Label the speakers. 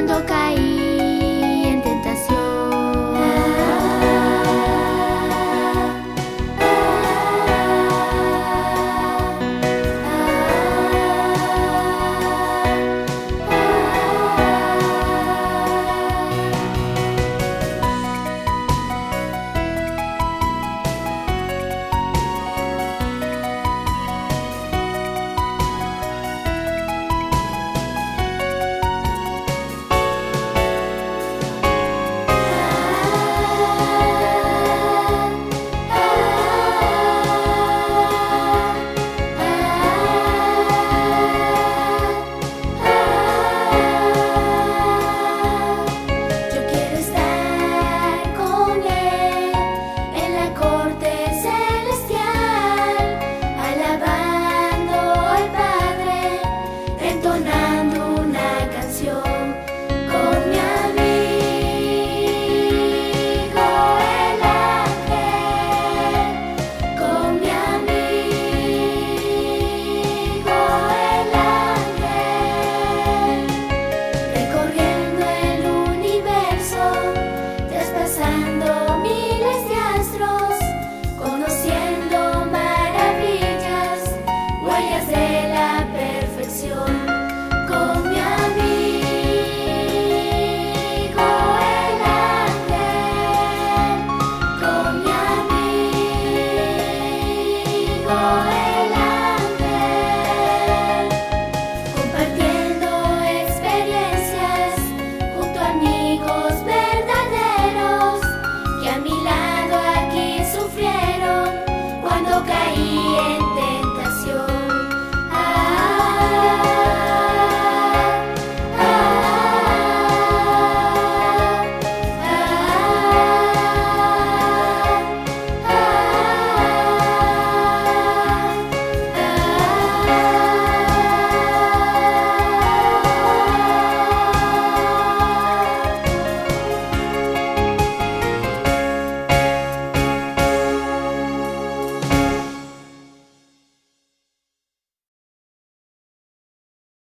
Speaker 1: cuando cae